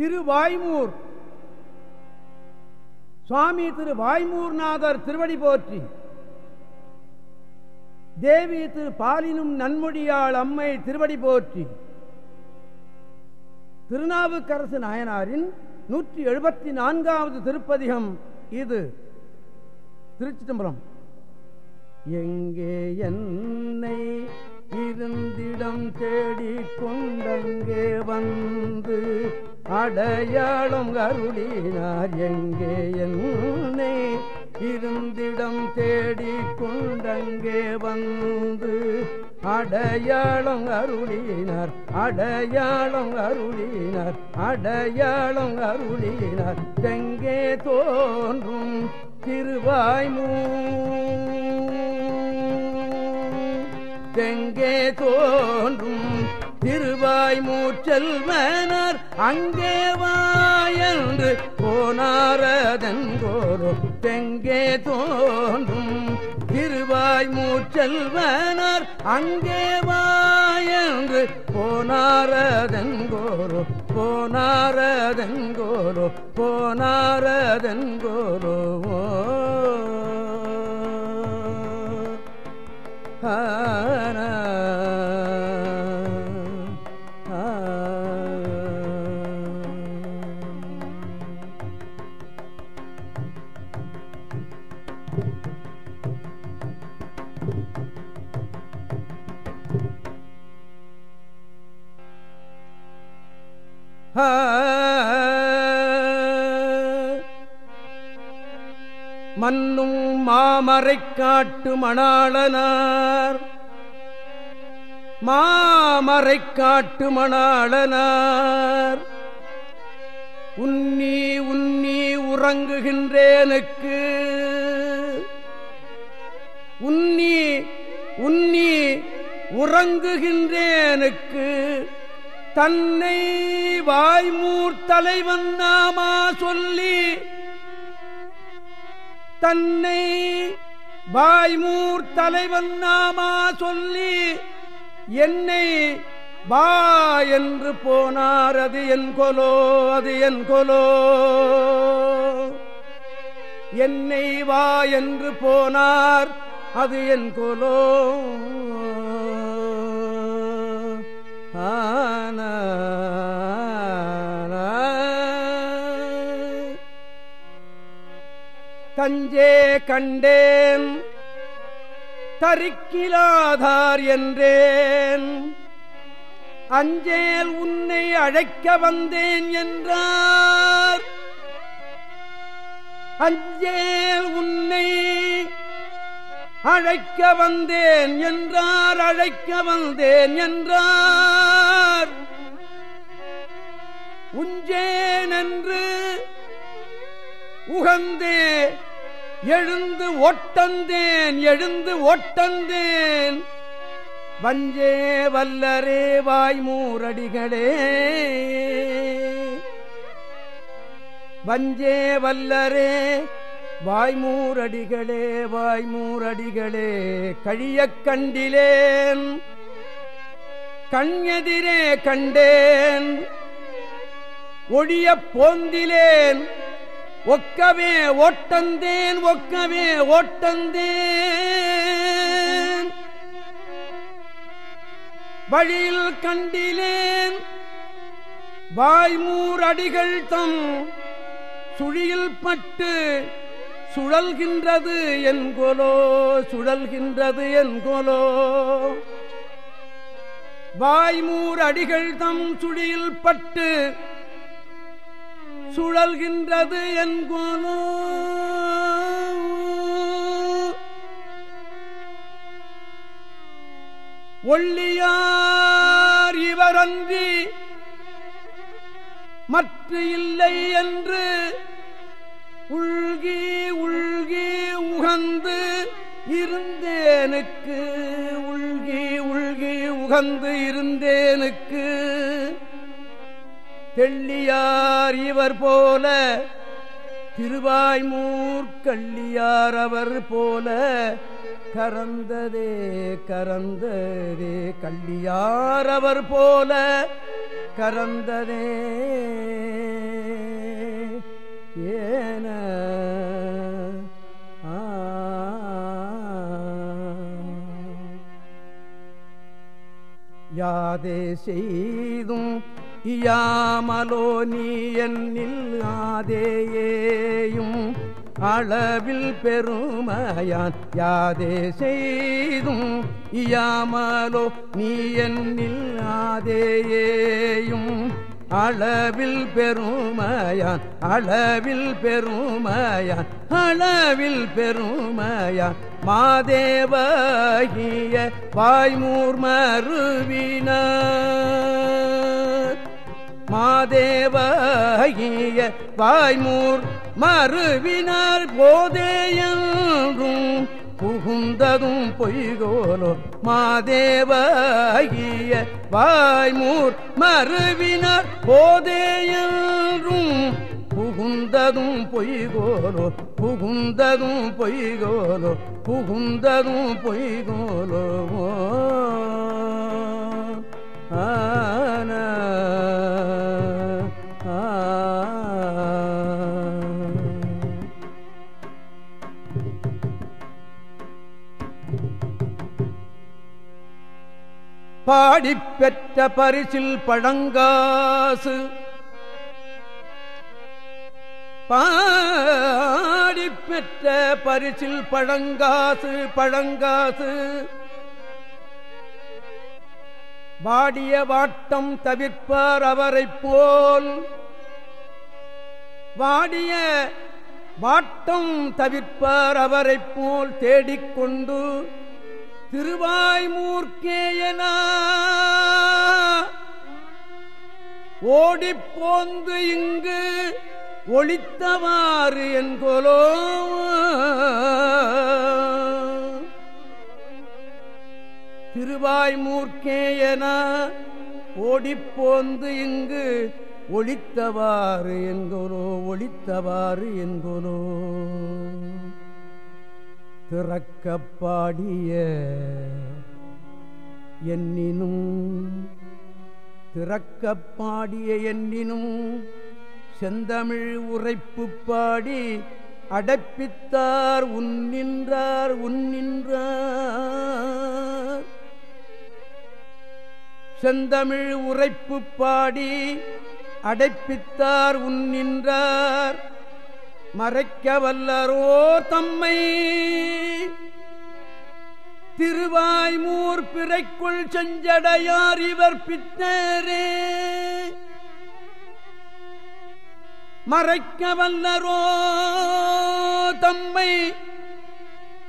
திருவாய்மூர். சுவாமி திரு வாய்மூர்நாதர் திருவடி போற்றி. தேவி திரு பாலினும் நன்மொழியாள் அம்மை திருவடி போற்றி. திருநாவுக்கரசு நாயனாரின் நூற்றி எழுபத்தி நான்காவது திருப்பதிகம் இது. திருச்சி தம்பரம் எங்கே என்னை இருந்திடம் தேடிக் கொண்டங்கே வந்து அடையாளம் அருளினார் எங்கே என்னை? இருந்திடம் தேடி கொண்டங்கே வந்து அடையாளம் அருளினார் அடையாளம் அருளினார் அடையாளம் அருளினார். தெங்கே தோன்றும் திருவாய்மூ தெங்கே தோன்றும் திருவாய் மூச்சல் மூச்செல்வனர் அங்கே வாயன்று போனாரதன் கோரோ தெங்கே தோன்றும். திருவாய் மூச்சல் மூச்செல்வனர் அங்கே வாயன்று போனாரதன் கோரோ போனாரதன் கோரோ போனாரதன் கோரோ போனாரதன்கோரோ மன்னும் மாமரை காட்டு மணாளனார் மாமரை காட்டு மணாளனார் உன்னி உன்னி உறங்குகின்றேனுக்கு. உன்னி உன்னி உறங்குகின்றேனுக்கு. தன்னை வாய்மூர் தலைவன் நாமா சொல்லி தன்னை வாய்மூர் தலைவன் நாமா சொல்லி என்னை வா என்று போனார் அது என் கொலோ அது என் கொலோ. என்னை வா என்று போனார் அது என் கொலோ. ஆ. தஞ்சே கண்டேன் தரிக்கிலாதார் என்றேன். அஞ்சேல் உன்னை அழைக்க வந்தேன் என்றார். அஞ்சேல் உன்னை அழைக்க வந்தேன் என்றார் அழைக்க வந்தேன் என்றார். உஞ்சேன் என்று உகந்தே எழுந்து ஒட்டந்தேன் எழுந்து ஒட்டந்தேன். வஞ்சே வல்லரே வாய்மூரடிகளே. வஞ்சே வல்லரே வாய்மூரடிகளே வாய்மூரடிகளே கழியக் கண்டிலேன். கண்ணெதிரே கண்டேன். ஒழிய போந்திலேன். ஒக்கவே ஓட்டந்தேன் ஒக்கவே ஓட்டந்தேன். வழியில் கண்டிலேன். வாய்மூரடிகள் தம் சுழியில் பட்டு சுழல்கின்றது என்கொலோ சுழல்கின்றது என்கொலோ வாய்மூர் அடிகள் தம் சுழியில் பட்டு சுழல்கின்றது என்கோலோ ஒள்ளியார் இவரன்றி மற்ற இல்லை என்று உள்கி உள்கி உகந்து இருந்தேனுக்கு. உள்கி உள்கி உகந்து இருந்தேனுக்கு. தெள்ளியார் இவர் போல திருவாய்மூர்கள்ளியார் அவர் போல கரந்ததே கரந்ததே கள்ளியார் அவர் போல கரந்ததே ஏன? யாதே செய்தும் இயாமலோ நீ என்னில் ஆதேயேயும் அளவில் பெருமையான். யாதே செய்தும் இயாமலோ நீ என்னில் ஆதேயேயும் அளவில் பெருமையான் அளவில் பெருமையான் அளவில் பெருமையான். மாதேவகிய வாய்மூர் மருவினார். மாதேவகிய வாய்மூர் மறுவினார் போதேயும் புகுந்ததும் பொய்கோலோ மாதேவாகிய வாய்மூர் மறுவினர் போதேயும் புகுந்ததும் பொய்கோலோ புகுந்ததும் பொய்கோலோ புகுந்ததும் பொய்கோலோ. ஆ. பாடிப்பெற்ற பரிசில் பழங்காசு. பாடிப்பெற்ற பரிசில் பழங்காசு பழங்காசு. வாடிய வாட்டம் தவிர்ப்பார் அவரைப் போல். வாடிய வாட்டம் தவிர்ப்பார் அவரைப் போல் தேடிக்கொண்டு திருவாய்மூர்க்கேயனா? ஓடிப்போந்து இங்கு ஒளித்தவாறு என்கொலோ. திருவாய்மூர்க்கேயன? ஓடிப்போந்து இங்கு ஒளித்தவாறு என்கொலோ ஒளித்தவாறு என்கொலோ. திறக்கப்பாடிய என்னினும் திறக்கப்பாடிய என்னினும் செந்தமிழ் உரைப்பு பாடி அடைப்பித்தார் உன்னின்றார் உன்னின்றார் செந்தமிழ் உரைப்பு பாடி அடைப்பித்தார் உன்னின்றார் மறைக்க வல்லரோ தம்மை. திருவாய்மூர் பிறைக்குள் செஞ்சடையார் இவர் பித்தரே மறைக்க வல்லரோ தம்மை.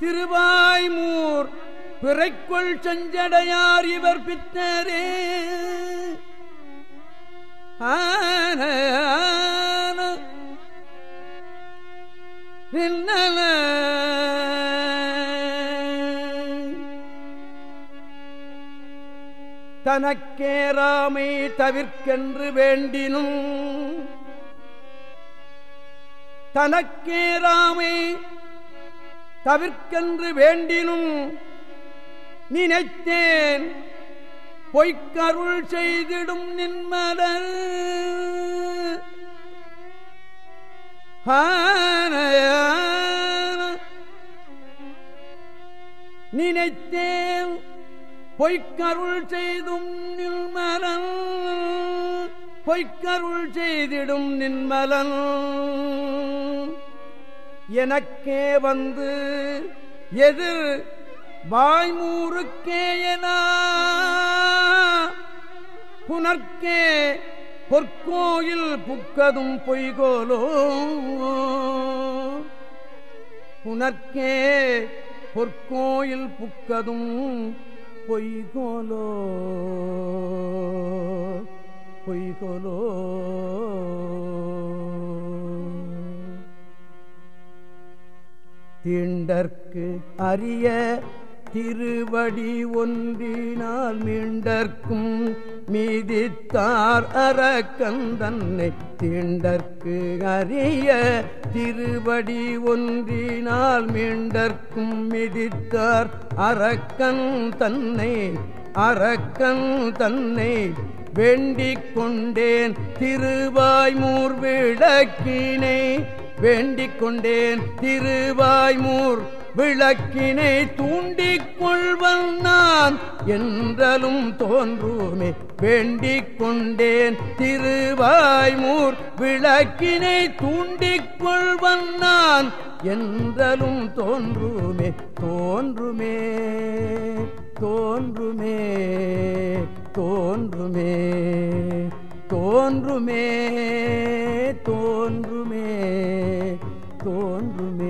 திருவாய்மூர் பிறைக்குள் செஞ்சடையார் இவர் பித்தரே ஆன தனக்கேராமை தவிர்க்கென்று வேண்டினும் தனக்கேராமை தவிர்க்கென்று வேண்டினும் நினைத்தேன் பொய்க்கருள் செய்திடும் நின்மலர். ஆன நினைத்தேன். பொய்க்கருள் செய்தும் நின்மலன். பொய்க்கருள் செய்திடும் நின்மலன். எனக்கே வந்து எதிர் வாய்மூருக்கே என. புனர்க்கே பொற்கோயில் புக்கதும் பொய்கோலோ. புனர்க்கே பொற்கோயில் புக்கதும் பொய்கோலோ. பொய்கோலோ. தீண்டற்கு அரிய திருவடி ஒன்றினால் மீண்டற்கும் மீதித்தார் அரக்கந்தன்னை தீண்டற்கு அறிய திருவடி ஒன்றினால் மீண்டற்கும் மிதித்தார் அரக்கன் தன்னை அரக்கன் தன்னை வேண்டிக் கொண்டேன் திருவாய்மூர் விளக்கினை வேண்டிக் கொண்டேன் திருவாய்மூர் விளக்கினை தூண்டிக் கொள்வன் நான். என்றலும் தோன்றுமே வேண்டிக் கொண்டேன். திருவாய்மூர் விளக்கினை தூண்டிக் கொள்வன் நான். என்றலும் தோன்றுமே தோன்றுமே தோன்றுமே தோன்றுமே தோன்றுமே தோன்றுமே தோன்றுமே.